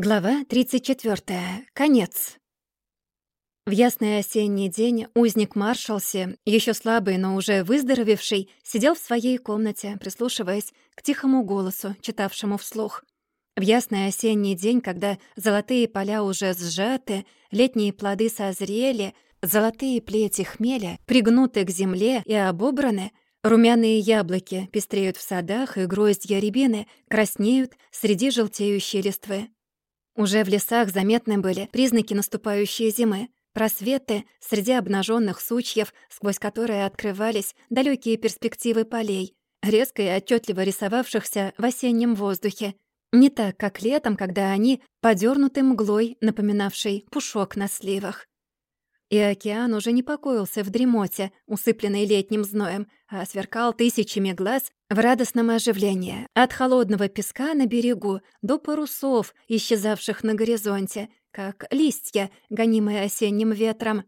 Глава 34. Конец. В ясный осенний день узник Маршалси, еще слабый, но уже выздоровевший, сидел в своей комнате, прислушиваясь к тихому голосу, читавшему вслух. В ясный осенний день, когда золотые поля уже сжаты, летние плоды созрели, золотые плети хмеля пригнуты к земле и обобраны, румяные яблоки пестреют в садах, и гроздья рябины краснеют среди желтеющей листвы. Уже в лесах заметны были признаки наступающей зимы, просветы среди обнаженных сучьев, сквозь которые открывались далекие перспективы полей, резко и отчетливо рисовавшихся в осеннем воздухе. Не так, как летом, когда они подернуты мглой, напоминавшей пушок на сливах. И океан уже не покоился в дремоте, усыпленной летним зноем, а сверкал тысячами глаз в радостном оживлении. От холодного песка на берегу до парусов, исчезавших на горизонте, как листья, гонимые осенним ветром.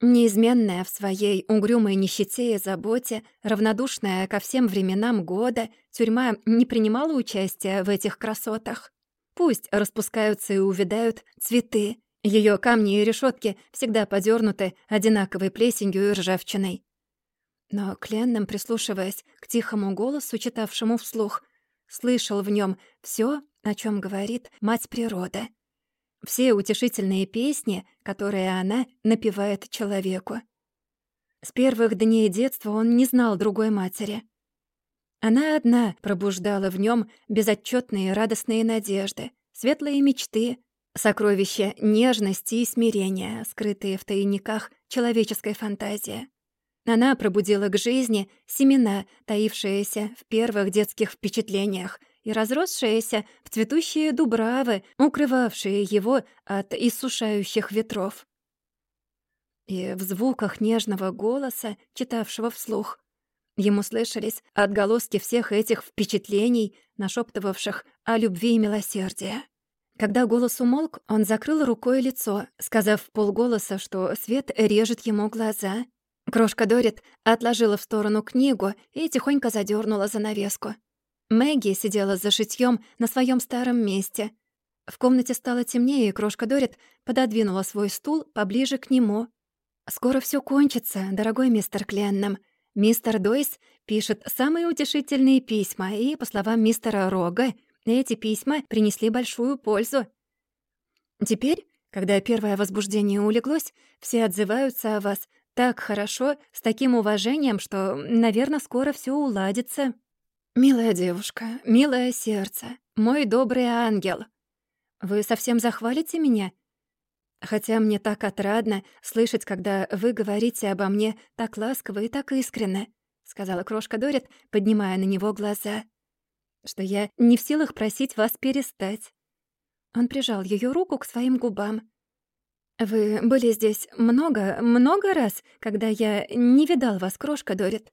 Неизменная в своей угрюмой нищете и заботе, равнодушная ко всем временам года, тюрьма не принимала участия в этих красотах. Пусть распускаются и увядают цветы, ее камни и решетки всегда подернуты одинаковой плесенью и ржавчиной. Но Кленном, прислушиваясь к тихому голосу, читавшему вслух, слышал в нем все, о чем говорит мать природа. Все утешительные песни, которые она напевает человеку. С первых дней детства он не знал другой матери. Она одна пробуждала в нем безотчетные радостные надежды, светлые мечты, Сокровища нежности и смирения, скрытые в тайниках человеческой фантазии. Она пробудила к жизни семена, таившиеся в первых детских впечатлениях и разросшиеся в цветущие дубравы, укрывавшие его от иссушающих ветров. И в звуках нежного голоса, читавшего вслух, ему слышались отголоски всех этих впечатлений, нашептывавших о любви и милосердии. Когда голос умолк, он закрыл рукой лицо, сказав полголоса, что свет режет ему глаза. Крошка Дорит отложила в сторону книгу и тихонько задернула занавеску. Мэгги сидела за шитьем на своем старом месте. В комнате стало темнее, и крошка Дорит пододвинула свой стул поближе к нему. «Скоро все кончится, дорогой мистер Кленном. Мистер Дойс пишет самые утешительные письма, и, по словам мистера Рога, эти письма принесли большую пользу. Теперь, когда первое возбуждение улеглось, все отзываются о вас так хорошо, с таким уважением, что, наверное, скоро все уладится. Милая девушка, милое сердце, мой добрый ангел. Вы совсем захвалите меня? Хотя мне так отрадно слышать, когда вы говорите обо мне так ласково и так искренне, сказала крошка Дорит, поднимая на него глаза что я не в силах просить вас перестать». Он прижал ее руку к своим губам. «Вы были здесь много, много раз, когда я не видал вас, крошка Дорит?»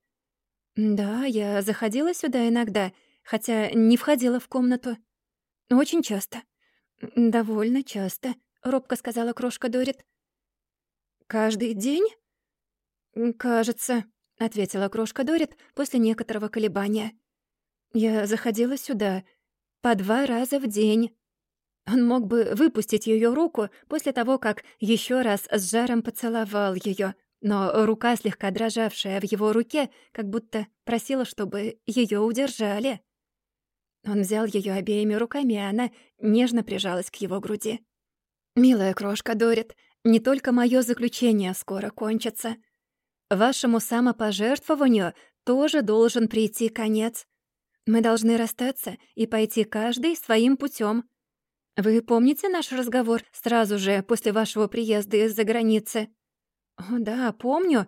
«Да, я заходила сюда иногда, хотя не входила в комнату. Очень часто». «Довольно часто», — робко сказала крошка Дорит. «Каждый день?» «Кажется», — ответила крошка Дорит после некоторого колебания. Я заходила сюда по два раза в день. Он мог бы выпустить ее руку после того, как еще раз с жаром поцеловал ее, но рука, слегка дрожавшая в его руке, как будто просила, чтобы ее удержали. Он взял ее обеими руками, и она нежно прижалась к его груди. «Милая крошка Дорит, не только мое заключение скоро кончится. Вашему самопожертвованию тоже должен прийти конец. Мы должны расстаться и пойти каждый своим путем. Вы помните наш разговор сразу же после вашего приезда из-за границы? О, да, помню.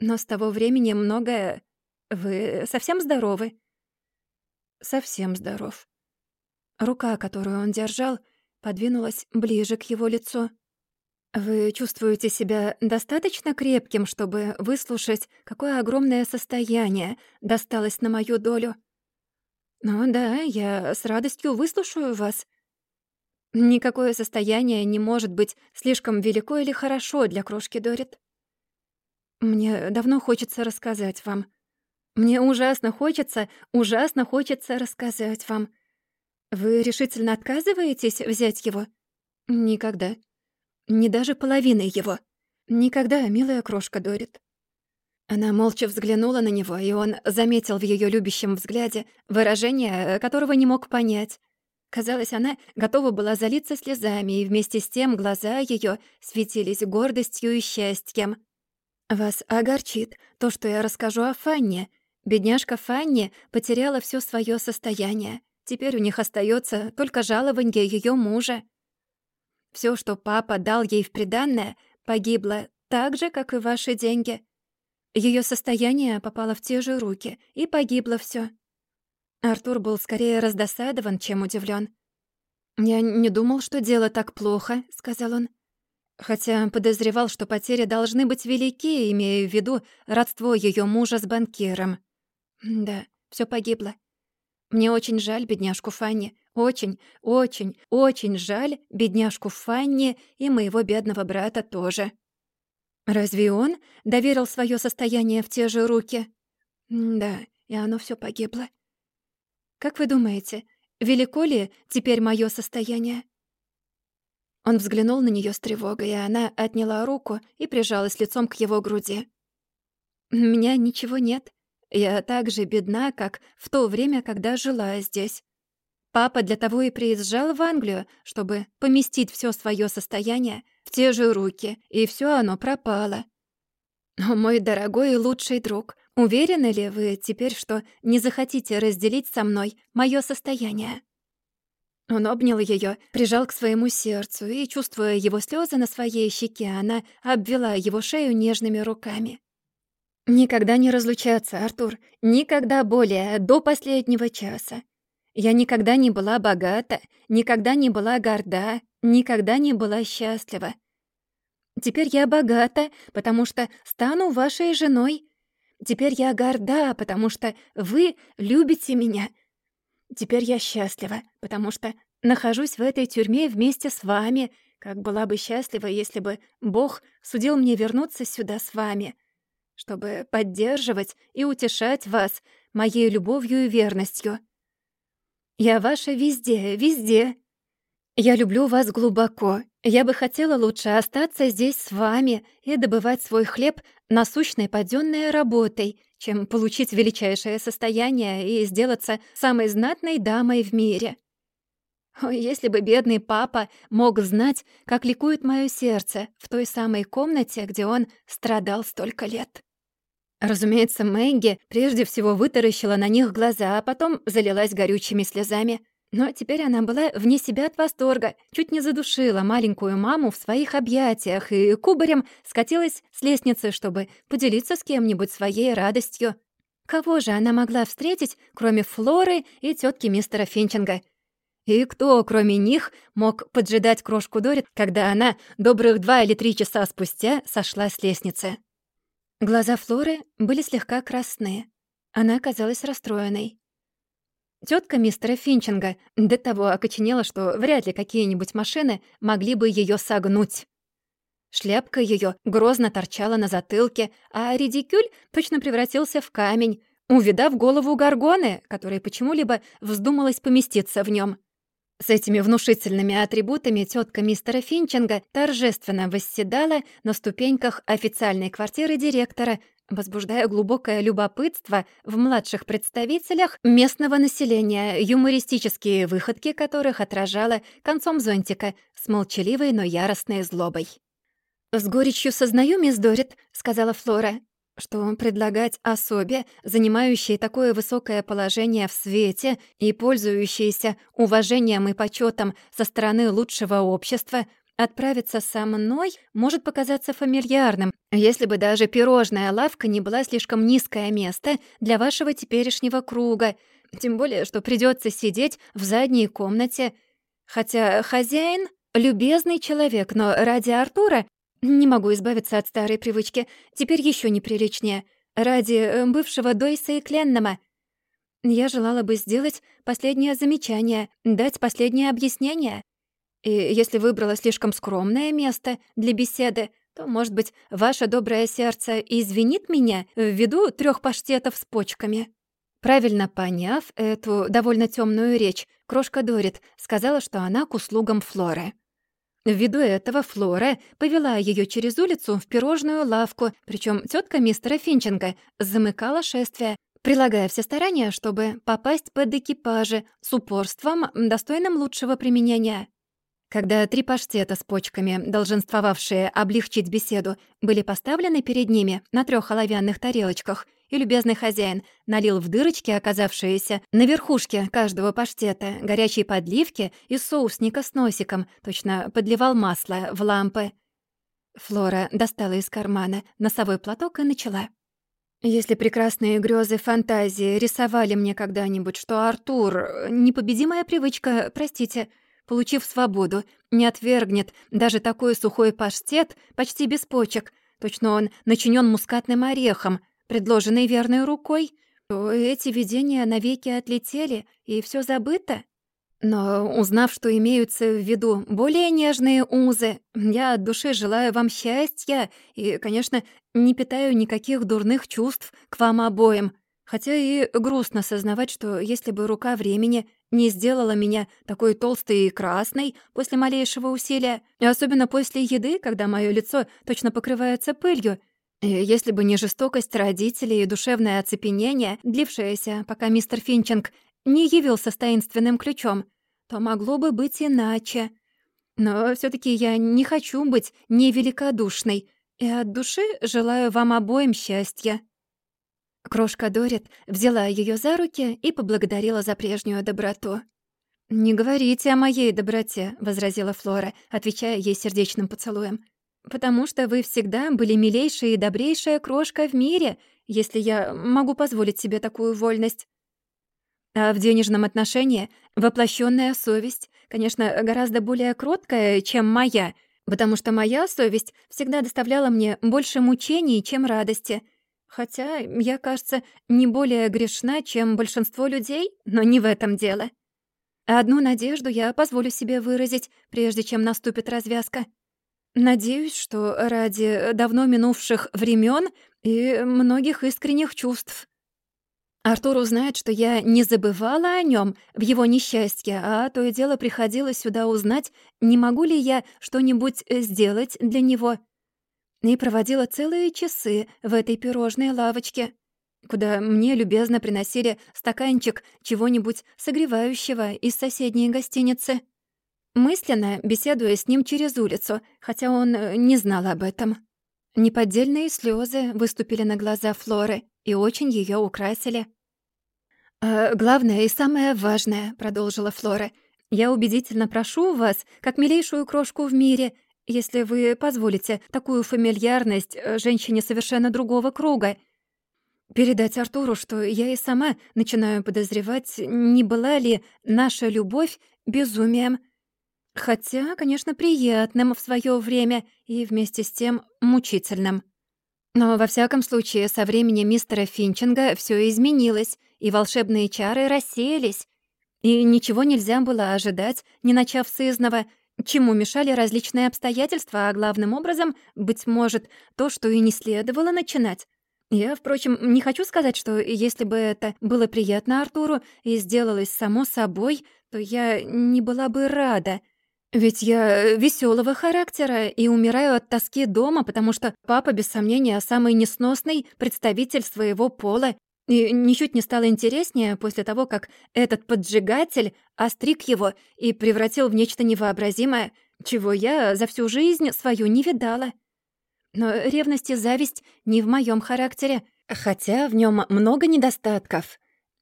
Но с того времени многое... Вы совсем здоровы? Совсем здоров. Рука, которую он держал, подвинулась ближе к его лицу. «Вы чувствуете себя достаточно крепким, чтобы выслушать, какое огромное состояние досталось на мою долю?» «Ну да, я с радостью выслушаю вас. Никакое состояние не может быть слишком велико или хорошо для крошки Дорит. Мне давно хочется рассказать вам. Мне ужасно хочется, ужасно хочется рассказать вам. Вы решительно отказываетесь взять его? Никогда. Не даже половины его. Никогда, милая крошка Дорит. Она молча взглянула на него, и он заметил в ее любящем взгляде выражение, которого не мог понять. Казалось, она готова была залиться слезами, и вместе с тем глаза ее светились гордостью и счастьем. «Вас огорчит то, что я расскажу о Фанне. Бедняжка Фанни потеряла все свое состояние. Теперь у них остается только жалование ее мужа. Все, что папа дал ей в приданное, погибло так же, как и ваши деньги. Ее состояние попало в те же руки, и погибло все. Артур был скорее раздосадован, чем удивлен. «Я не думал, что дело так плохо», — сказал он. Хотя подозревал, что потери должны быть велики, имея в виду родство ее мужа с банкиром. Да, все погибло. Мне очень жаль бедняжку Фанни. Очень, очень, очень жаль бедняжку Фанни и моего бедного брата тоже. Разве он доверил свое состояние в те же руки? Да, и оно все погибло. Как вы думаете, велико ли теперь мое состояние? Он взглянул на нее с тревогой, и она отняла руку и прижалась лицом к его груди. «У меня ничего нет. Я так же бедна, как в то время, когда жила здесь. Папа для того и приезжал в Англию, чтобы поместить все свое состояние в те же руки, и все оно пропало. О, мой дорогой и лучший друг, уверены ли вы теперь, что не захотите разделить со мной мое состояние?» Он обнял ее, прижал к своему сердцу, и, чувствуя его слезы на своей щеке, она обвела его шею нежными руками. «Никогда не разлучаться, Артур, никогда более, до последнего часа. Я никогда не была богата, никогда не была горда, никогда не была счастлива. Теперь я богата, потому что стану вашей женой. Теперь я горда, потому что вы любите меня. Теперь я счастлива, потому что нахожусь в этой тюрьме вместе с вами, как была бы счастлива, если бы Бог судил мне вернуться сюда с вами, чтобы поддерживать и утешать вас моей любовью и верностью. Я ваша везде, везде. Я люблю вас глубоко. Я бы хотела лучше остаться здесь с вами и добывать свой хлеб насущной падённой работой, чем получить величайшее состояние и сделаться самой знатной дамой в мире. Если бы бедный папа мог знать, как ликует моё сердце в той самой комнате, где он страдал столько лет. Разумеется, Мэгги прежде всего вытаращила на них глаза, а потом залилась горючими слезами. Но теперь она была вне себя от восторга, чуть не задушила маленькую маму в своих объятиях и кубарем скатилась с лестницы, чтобы поделиться с кем-нибудь своей радостью. Кого же она могла встретить, кроме Флоры и тетки мистера Финчинга? И кто, кроме них, мог поджидать крошку Дорит, когда она добрых два или три часа спустя сошла с лестницы? Глаза Флоры были слегка красные. Она казалась расстроенной. Тетка мистера Финчинга до того окоченела, что вряд ли какие-нибудь машины могли бы ее согнуть. Шляпка ее грозно торчала на затылке, а редикюль точно превратился в камень, увидав голову горгоны, которая почему-либо вздумалась поместиться в нем. С этими внушительными атрибутами тетка мистера Финчинга торжественно восседала на ступеньках официальной квартиры директора, возбуждая глубокое любопытство в младших представителях местного населения, юмористические выходки которых отражала концом зонтика с молчаливой, но яростной злобой. «С горечью сознаю, мисс Дорит», — сказала Флора, что предлагать особе, занимающей такое высокое положение в свете и пользующейся уважением и почетом со стороны лучшего общества, отправиться со мной может показаться фамильярным, если бы даже пирожная лавка не была слишком низкое место для вашего теперешнего круга, тем более, что придется сидеть в задней комнате. Хотя хозяин — любезный человек, но ради Артура не могу избавиться от старой привычки. Теперь еще неприличнее. Ради э, бывшего Дойса и Кленнама. Я желала бы сделать последнее замечание, дать последнее объяснение. И если выбрала слишком скромное место для беседы, то, может быть, ваше доброе сердце извинит меня ввиду трех паштетов с почками. Правильно поняв эту довольно темную речь, крошка Дорит сказала, что она к услугам Флоры. Ввиду этого Флора повела ее через улицу в пирожную лавку, причем тетка мистера Финчинга замыкала шествие, прилагая все старания, чтобы попасть под экипажи с упорством, достойным лучшего применения. Когда три паштета с почками, долженствовавшие облегчить беседу, были поставлены перед ними на трех оловянных тарелочках, и любезный хозяин налил в дырочки, оказавшиеся на верхушке каждого паштета, горячей подливки и соусника с носиком, точно подливал масло в лампы. Флора достала из кармана носовой платок и начала. «Если прекрасные грезы фантазии рисовали мне когда-нибудь, что Артур — непобедимая привычка, простите, получив свободу, не отвергнет даже такой сухой паштет почти без почек, точно он начинен мускатным орехом — предложенный верной рукой, то эти видения навеки отлетели, и все забыто. Но узнав, что имеются в виду более нежные узы, я от души желаю вам счастья и, конечно, не питаю никаких дурных чувств к вам обоим. Хотя и грустно сознавать, что если бы рука времени не сделала меня такой толстой и красной после малейшего усилия, особенно после еды, когда мое лицо точно покрывается пылью, и если бы не жестокость родителей и душевное оцепенение, длившееся, пока мистер Финчинг не явился с таинственным ключом, то могло бы быть иначе. Но все таки я не хочу быть невеликодушной, и от души желаю вам обоим счастья». Крошка Дорит взяла ее за руки и поблагодарила за прежнюю доброту. «Не говорите о моей доброте», — возразила Флора, отвечая ей сердечным поцелуем потому что вы всегда были милейшая и добрейшая крошка в мире, если я могу позволить себе такую вольность. А в денежном отношении воплощенная совесть, конечно, гораздо более кроткая, чем моя, потому что моя совесть всегда доставляла мне больше мучений, чем радости. Хотя я, кажется, не более грешна, чем большинство людей, но не в этом дело. Одну надежду я позволю себе выразить, прежде чем наступит развязка. Надеюсь, что ради давно минувших времен и многих искренних чувств. Артур узнает, что я не забывала о нем в его несчастье, а то и дело приходило сюда узнать, не могу ли я что-нибудь сделать для него. И проводила целые часы в этой пирожной лавочке, куда мне любезно приносили стаканчик чего-нибудь согревающего из соседней гостиницы мысленно беседуя с ним через улицу, хотя он э, не знал об этом. Неподдельные слезы выступили на глаза Флоры и очень ее украсили. «А главное и самое важное», — продолжила Флора, «я убедительно прошу вас, как милейшую крошку в мире, если вы позволите такую фамильярность э, женщине совершенно другого круга, передать Артуру, что я и сама начинаю подозревать, не была ли наша любовь безумием, Хотя, конечно, приятным в свое время и вместе с тем мучительным. Но во всяком случае, со времени мистера Финчинга все изменилось, и волшебные чары рассеялись, и ничего нельзя было ожидать, не начав с изного, чему мешали различные обстоятельства, а главным образом, быть может, то, что и не следовало начинать. Я, впрочем, не хочу сказать, что если бы это было приятно Артуру и сделалось само собой, то я не была бы рада — ведь я э, веселого характера и умираю от тоски дома, потому что папа, без сомнения, самый несносный представитель своего пола. И ничуть не стало интереснее после того, как этот поджигатель остриг его и превратил в нечто невообразимое, чего я за всю жизнь свою не видала. Но ревность и зависть не в моем характере, хотя в нем много недостатков.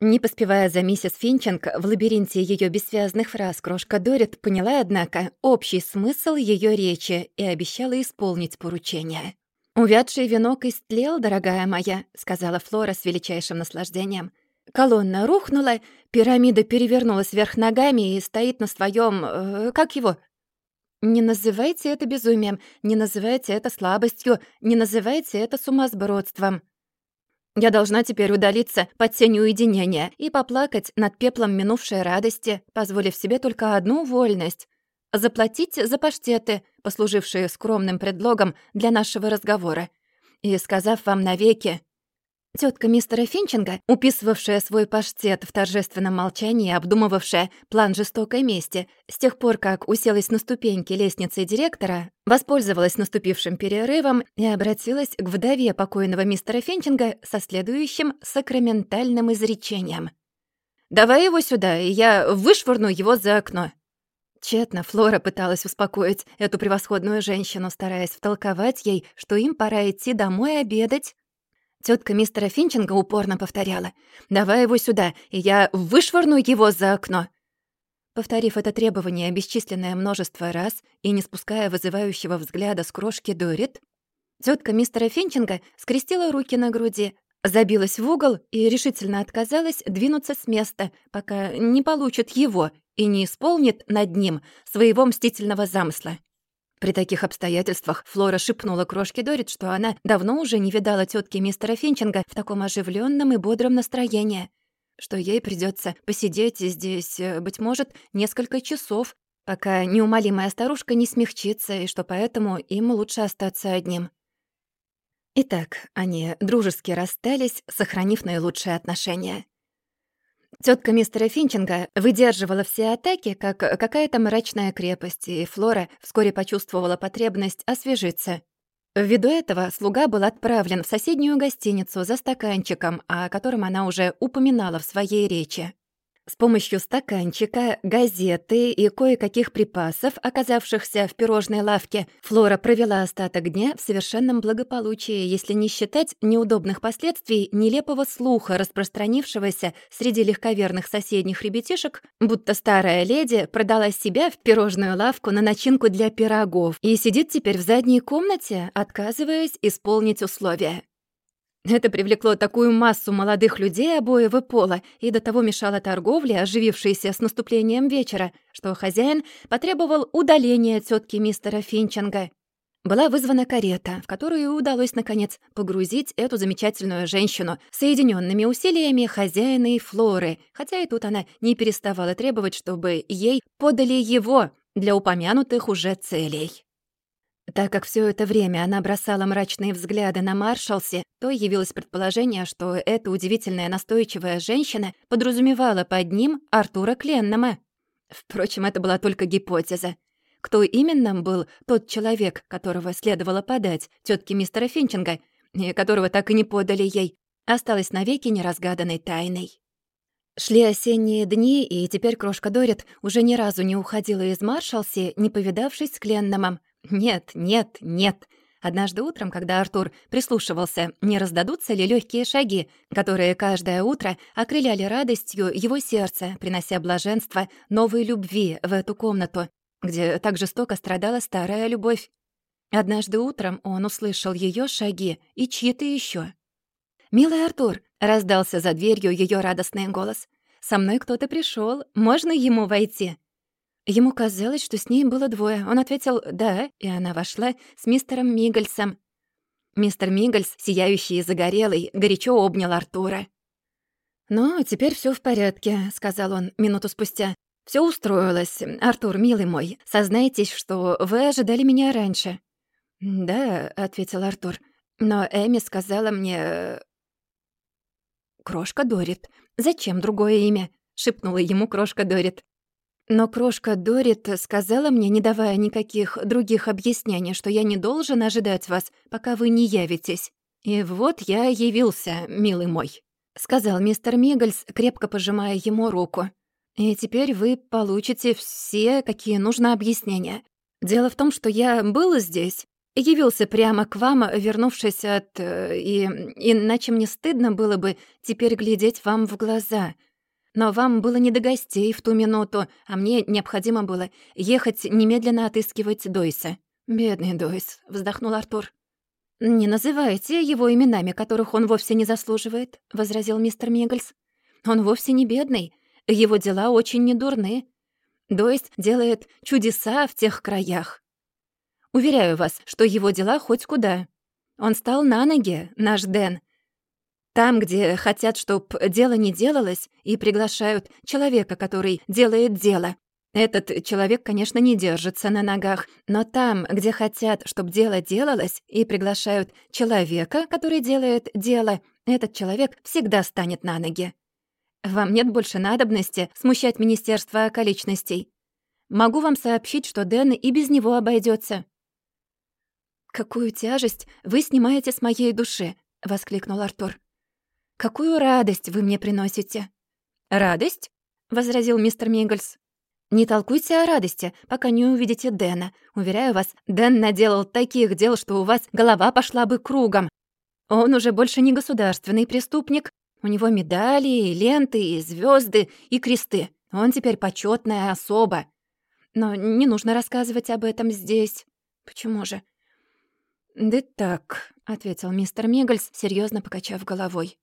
Не поспевая за миссис Финчинг в лабиринте ее бессвязных фраз, крошка Дорит поняла, однако, общий смысл ее речи и обещала исполнить поручение. «Увядший венок истлел, дорогая моя», — сказала Флора с величайшим наслаждением. Колонна рухнула, пирамида перевернулась вверх ногами и стоит на своем, э, как его? Не называйте это безумием, не называйте это слабостью, не называйте это сумасбродством. Я должна теперь удалиться под тень уединения и поплакать над пеплом минувшей радости, позволив себе только одну вольность — заплатить за паштеты, послужившие скромным предлогом для нашего разговора, и сказав вам навеки Тетка мистера Финчинга, уписывавшая свой паштет в торжественном молчании, обдумывавшая план жестокой мести, с тех пор, как уселась на ступеньки лестницы директора, воспользовалась наступившим перерывом и обратилась к вдове покойного мистера Финчинга со следующим сакраментальным изречением. «Давай его сюда, и я вышвырну его за окно». Тщетно Флора пыталась успокоить эту превосходную женщину, стараясь втолковать ей, что им пора идти домой обедать. Тетка мистера Финчинга упорно повторяла. «Давай его сюда, и я вышвырну его за окно». Повторив это требование бесчисленное множество раз и не спуская вызывающего взгляда с крошки Дорит, тетка мистера Финчинга скрестила руки на груди, забилась в угол и решительно отказалась двинуться с места, пока не получит его и не исполнит над ним своего мстительного замысла. При таких обстоятельствах Флора шепнула крошке Дорит, что она давно уже не видала тетки мистера Финчинга в таком оживленном и бодром настроении, что ей придется посидеть здесь, э, быть может, несколько часов, пока неумолимая старушка не смягчится, и что поэтому им лучше остаться одним. Итак, они дружески расстались, сохранив наилучшие отношения. Тетка мистера Финчинга выдерживала все атаки, как какая-то мрачная крепость, и Флора вскоре почувствовала потребность освежиться. Ввиду этого слуга был отправлен в соседнюю гостиницу за стаканчиком, о котором она уже упоминала в своей речи. С помощью стаканчика, газеты и кое-каких припасов, оказавшихся в пирожной лавке, Флора провела остаток дня в совершенном благополучии, если не считать неудобных последствий нелепого слуха, распространившегося среди легковерных соседних ребятишек, будто старая леди продала себя в пирожную лавку на начинку для пирогов и сидит теперь в задней комнате, отказываясь исполнить условия. Это привлекло такую массу молодых людей обоего пола и до того мешало торговле, оживившейся с наступлением вечера, что хозяин потребовал удаления тетки мистера Финчинга. Была вызвана карета, в которую удалось, наконец, погрузить эту замечательную женщину соединенными усилиями хозяина и Флоры, хотя и тут она не переставала требовать, чтобы ей подали его для упомянутых уже целей. Так как все это время она бросала мрачные взгляды на Маршалсе, то явилось предположение, что эта удивительная настойчивая женщина подразумевала под ним Артура Кленнама. Впрочем, это была только гипотеза. Кто именно был тот человек, которого следовало подать тетке мистера Финчинга, и которого так и не подали ей, осталось навеки неразгаданной тайной. Шли осенние дни, и теперь крошка Дорит уже ни разу не уходила из Маршалси, не повидавшись с Кленнамом, нет, нет, нет. Однажды утром, когда Артур прислушивался, не раздадутся ли легкие шаги, которые каждое утро окрыляли радостью его сердце, принося блаженство новой любви в эту комнату, где так жестоко страдала старая любовь. Однажды утром он услышал ее шаги и чьи-то еще. «Милый Артур!» — раздался за дверью ее радостный голос. «Со мной кто-то пришел. Можно ему войти?» Ему казалось, что с ней было двое. Он ответил «да», и она вошла с мистером Мигельсом. Мистер Мигельс, сияющий и загорелый, горячо обнял Артура. «Ну, теперь все в порядке», — сказал он минуту спустя. Все устроилось. Артур, милый мой, сознайтесь, что вы ожидали меня раньше». «Да», — ответил Артур. «Но Эми сказала мне...» «Крошка Дорит. Зачем другое имя?» — шепнула ему крошка Дорит. Но крошка Дорит сказала мне, не давая никаких других объяснений, что я не должен ожидать вас, пока вы не явитесь. И вот я явился, милый мой», — сказал мистер Мигельс, крепко пожимая ему руку. «И теперь вы получите все, какие нужно объяснения. Дело в том, что я был здесь, явился прямо к вам, вернувшись от... Э, и иначе мне стыдно было бы теперь глядеть вам в глаза». Но вам было не до гостей в ту минуту, а мне необходимо было ехать немедленно отыскивать Дойса». «Бедный Дойс», — вздохнул Артур. «Не называйте его именами, которых он вовсе не заслуживает», — возразил мистер Мигельс. «Он вовсе не бедный. Его дела очень недурны. Дойс делает чудеса в тех краях. Уверяю вас, что его дела хоть куда. Он стал на ноги, наш Дэн, там, где хотят, чтоб дело не делалось, и приглашают человека, который делает дело. Этот человек, конечно, не держится на ногах, но там, где хотят, чтоб дело делалось, и приглашают человека, который делает дело, Этот человек всегда станет на ноги. Вам нет больше надобности смущать Министерство околичностей. Могу вам сообщить, что Дэн и без него обойдется. «Какую тяжесть вы снимаете с моей души!» — воскликнул Артур. «Какую радость вы мне приносите!» «Радость?» — возразил мистер Миггельс. «Не толкуйте о радости, пока не увидите Дэна. Уверяю вас, Дэн наделал таких дел, что у вас голова пошла бы кругом. Он уже больше не государственный преступник. У него медали, и ленты, и звезды, и кресты. Он теперь почетная особа. Но не нужно рассказывать об этом здесь. Почему же? «Да так», — ответил мистер Миггельс, серьезно покачав головой.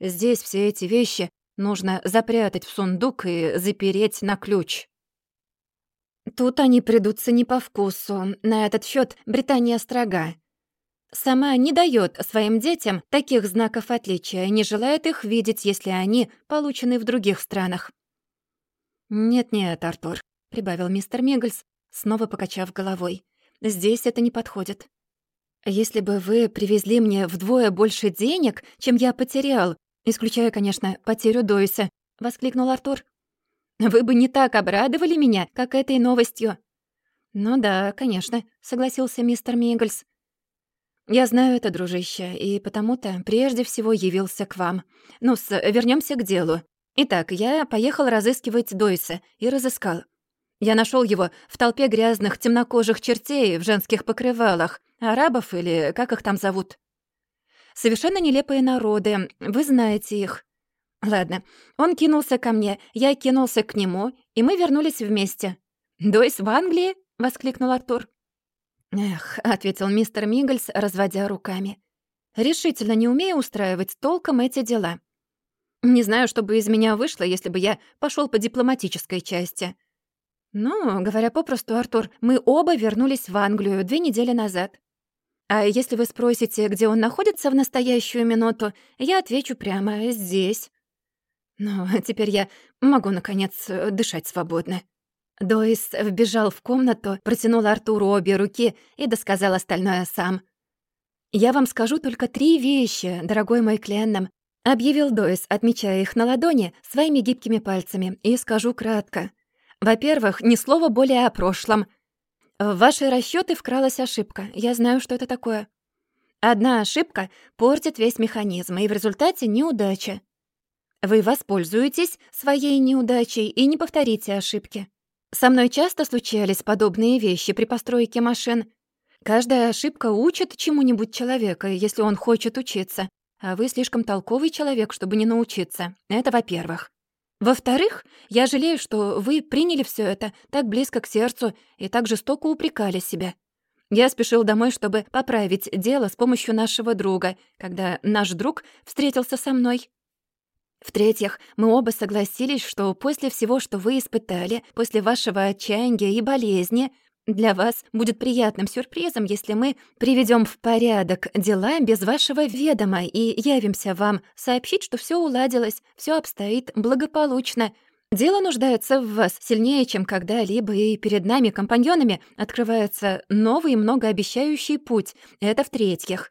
«Здесь все эти вещи нужно запрятать в сундук и запереть на ключ». Тут они придутся не по вкусу. На этот счет Британия строга. Сама не дает своим детям таких знаков отличия, не желает их видеть, если они получены в других странах. «Нет-нет, Артур», — прибавил мистер Миггельс, снова покачав головой. Здесь это не подходит. Если бы вы привезли мне вдвое больше денег, чем я потерял, исключая, конечно, потерю Дойса, воскликнул Артур. Вы бы не так обрадовали меня, как этой новостью. Ну да, конечно, согласился мистер Миггельс. Я знаю это, дружище, и потому-то прежде всего явился к вам. Ну, вернемся к делу. Итак, я поехал разыскивать Дойса и разыскал. Я нашел его в толпе грязных темнокожих чертей в женских покрывалах, арабов или как их там зовут. Совершенно нелепые народы, вы знаете их. Ладно, он кинулся ко мне, я кинулся к нему, и мы вернулись вместе. «Дойс в Англии?» — воскликнул Артур. «Эх», — ответил мистер Миггельс, разводя руками. «Решительно не умею устраивать толком эти дела. Не знаю, что бы из меня вышло, если бы я пошел по дипломатической части. «Ну, говоря попросту, Артур, мы оба вернулись в Англию две недели назад. А если вы спросите, где он находится в настоящую минуту, я отвечу прямо здесь. Ну, теперь я могу, наконец, дышать свободно». Дойс вбежал в комнату, протянул Артуру обе руки и досказал остальное сам. «Я вам скажу только три вещи, дорогой мой Кленном», — объявил Дойс, отмечая их на ладони своими гибкими пальцами, и скажу кратко — во-первых, ни слова более о прошлом. В ваши расчёты вкралась ошибка. Я знаю, что это такое. Одна ошибка портит весь механизм, и в результате неудача. Вы воспользуетесь своей неудачей и не повторите ошибки. Со мной часто случались подобные вещи при постройке машин. Каждая ошибка учит чему-нибудь человека, если он хочет учиться. А вы слишком толковый человек, чтобы не научиться. Это во-первых. Во-вторых, я жалею, что вы приняли все это так близко к сердцу и так жестоко упрекали себя. Я спешил домой, чтобы поправить дело с помощью нашего друга, когда наш друг встретился со мной. В-третьих, мы оба согласились, что после всего, что вы испытали, после вашего отчаяния и болезни, для вас будет приятным сюрпризом, если мы приведем в порядок дела без вашего ведома и явимся вам сообщить, что все уладилось, все обстоит благополучно. Дело нуждается в вас сильнее, чем когда-либо, и перед нами, компаньонами, открывается новый многообещающий путь. Это в-третьих.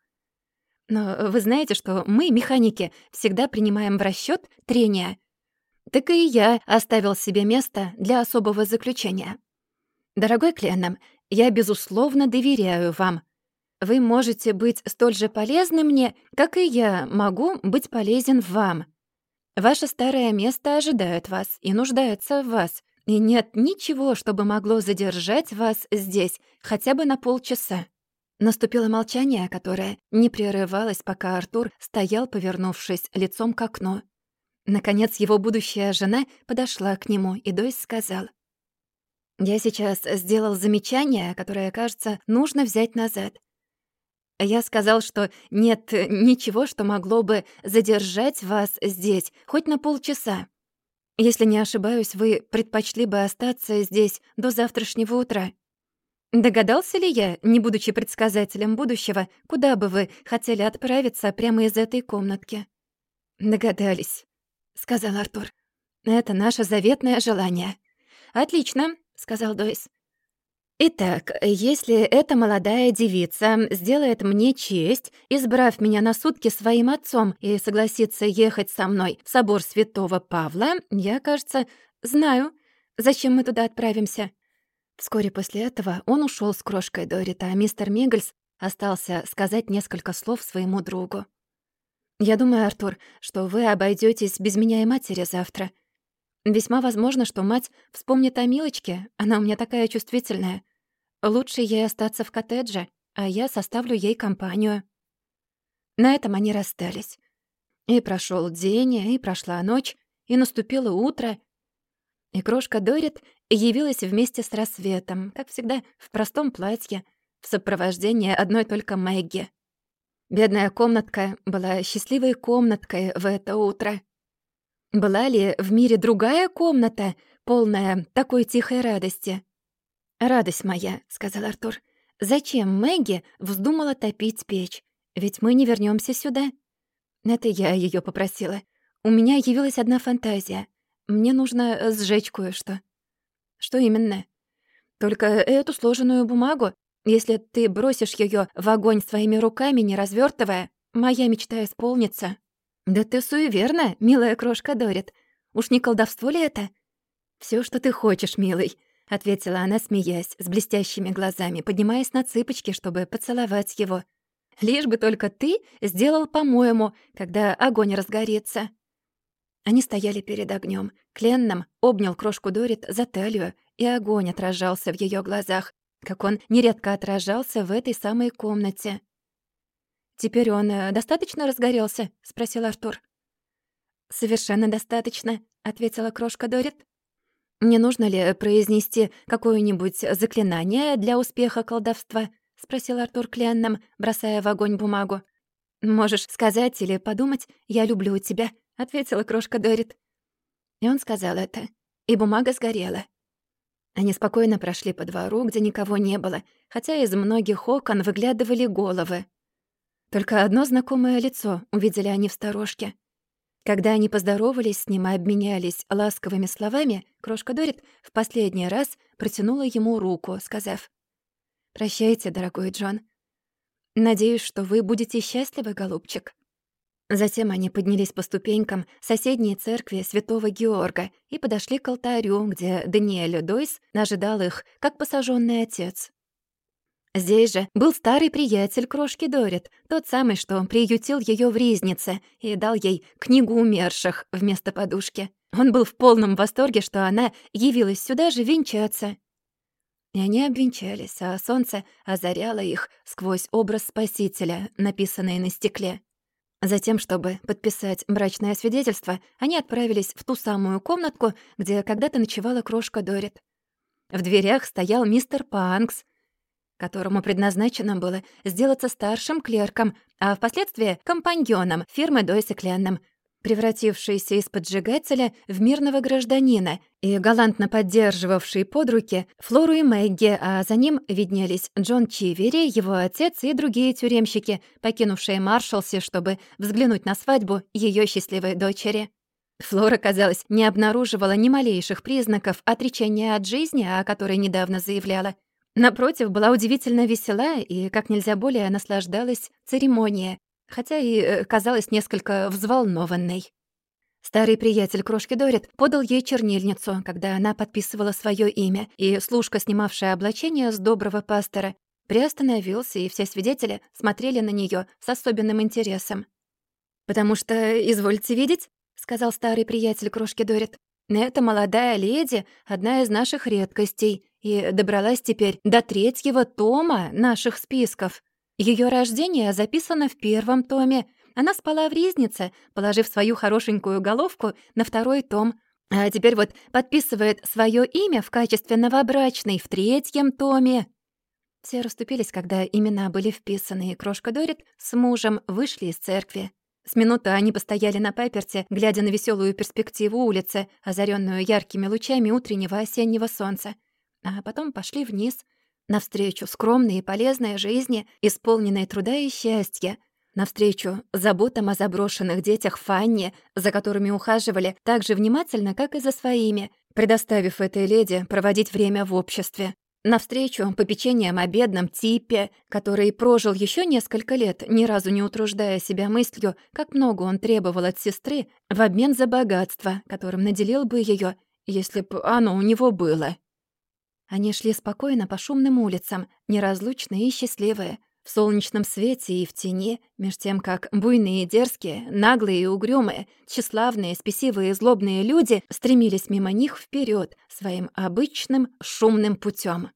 Но вы знаете, что мы, механики, всегда принимаем в расчет трения. Так и я оставил себе место для особого заключения. Дорогой Кленном, я, безусловно, доверяю вам. Вы можете быть столь же полезны мне, как и я могу быть полезен вам. Ваше старое место ожидает вас и нуждается в вас, и нет ничего, чтобы могло задержать вас здесь хотя бы на полчаса». Наступило молчание, которое не прерывалось, пока Артур стоял, повернувшись лицом к окну. Наконец его будущая жена подошла к нему, и Дойс сказал — я сейчас сделал замечание, которое, кажется, нужно взять назад. Я сказал, что нет ничего, что могло бы задержать вас здесь хоть на полчаса. Если не ошибаюсь, вы предпочли бы остаться здесь до завтрашнего утра. Догадался ли я, не будучи предсказателем будущего, куда бы вы хотели отправиться прямо из этой комнатки? Догадались, сказал Артур. Это наше заветное желание. Отлично, — сказал Дойс. Итак, если эта молодая девица сделает мне честь, избрав меня на сутки своим отцом и согласится ехать со мной в собор святого Павла, я, кажется, знаю, зачем мы туда отправимся. Вскоре после этого он ушел с крошкой Дорит, а мистер Миггельс остался сказать несколько слов своему другу. «Я думаю, Артур, что вы обойдетесь без меня и матери завтра. Весьма возможно, что мать вспомнит о Милочке, она у меня такая чувствительная. Лучше ей остаться в коттедже, а я составлю ей компанию». На этом они расстались. И прошел день, и прошла ночь, и наступило утро. И крошка Дорит явилась вместе с рассветом, как всегда, в простом платье, в сопровождении одной только Мэгги. Бедная комнатка была счастливой комнаткой в это утро. Была ли в мире другая комната, полная такой тихой радости? «Радость моя», — сказал Артур, — «зачем Мэгги вздумала топить печь? Ведь мы не вернемся сюда». Это я ее попросила. У меня явилась одна фантазия. Мне нужно сжечь кое-что. Что именно? Только эту сложенную бумагу. Если ты бросишь ее в огонь своими руками, не развертывая, моя мечта исполнится. «Да ты суеверна, милая крошка Дорит. Уж не колдовство ли это?» Все, что ты хочешь, милый», — ответила она, смеясь, с блестящими глазами, поднимаясь на цыпочки, чтобы поцеловать его. «Лишь бы только ты сделал по-моему, когда огонь разгорится». Они стояли перед огнем. Кленном обнял крошку Дорит за талию, и огонь отражался в ее глазах, как он нередко отражался в этой самой комнате. «Теперь он э, достаточно разгорелся?» — спросил Артур. «Совершенно достаточно», — ответила крошка Дорит. «Не нужно ли произнести какое-нибудь заклинание для успеха колдовства?» — спросил Артур Кленном, бросая в огонь бумагу. «Можешь сказать или подумать, я люблю тебя», — ответила крошка Дорит. И он сказал это, и бумага сгорела. Они спокойно прошли по двору, где никого не было, хотя из многих окон выглядывали головы. Только одно знакомое лицо увидели они в сторожке. Когда они поздоровались с ним и обменялись ласковыми словами, крошка Дорит в последний раз протянула ему руку, сказав «Прощайте, дорогой Джон. Надеюсь, что вы будете счастливы, голубчик». Затем они поднялись по ступенькам соседней церкви святого Георга и подошли к алтарю, где Даниэль Дойс ожидал их, как посаженный отец. Здесь же был старый приятель крошки Дорит, тот самый, что приютил ее в ризнице и дал ей книгу умерших вместо подушки. Он был в полном восторге, что она явилась сюда же венчаться. И они обвенчались, а солнце озаряло их сквозь образ Спасителя, написанный на стекле. Затем, чтобы подписать брачное свидетельство, они отправились в ту самую комнатку, где когда-то ночевала крошка Дорит. В дверях стоял мистер Панкс, которому предназначено было сделаться старшим клерком, а впоследствии — компаньоном фирмы Дойс и Кленном, превратившийся из поджигателя в мирного гражданина и галантно поддерживавший под руки Флору и Мэгги, а за ним виднелись Джон Чивери, его отец и другие тюремщики, покинувшие Маршалси, чтобы взглянуть на свадьбу ее счастливой дочери. Флора, казалось, не обнаруживала ни малейших признаков отречения от жизни, о которой недавно заявляла. Напротив, была удивительно весела и как нельзя более наслаждалась церемония, хотя и э, казалась несколько взволнованной. Старый приятель крошки Дорит подал ей чернильницу, когда она подписывала свое имя, и служка, снимавшая облачение с доброго пастора, приостановился, и все свидетели смотрели на нее с особенным интересом. «Потому что, извольте видеть», — сказал старый приятель крошки Дорит, «эта молодая леди — одна из наших редкостей, и добралась теперь до третьего тома наших списков. Ее рождение записано в первом томе. Она спала в ризнице, положив свою хорошенькую головку на второй том. А теперь вот подписывает свое имя в качестве новобрачной в третьем томе. Все расступились, когда имена были вписаны, и крошка Дорит с мужем вышли из церкви. С минуты они постояли на паперте, глядя на веселую перспективу улицы, озаренную яркими лучами утреннего осеннего солнца а потом пошли вниз, навстречу скромной и полезной жизни, исполненной труда и счастья, навстречу заботам о заброшенных детях Фанни, за которыми ухаживали так же внимательно, как и за своими, предоставив этой леди проводить время в обществе. навстречу попечениям о бедном типе, который прожил еще несколько лет, ни разу не утруждая себя мыслью, как много он требовал от сестры в обмен за богатство, которым наделил бы ее, если бы оно у него было. Они шли спокойно по шумным улицам, неразлучные и счастливые, в солнечном свете и в тени, меж тем, как буйные и дерзкие, наглые и угрюмые, тщеславные, спесивые и злобные люди стремились мимо них вперед своим обычным шумным путем.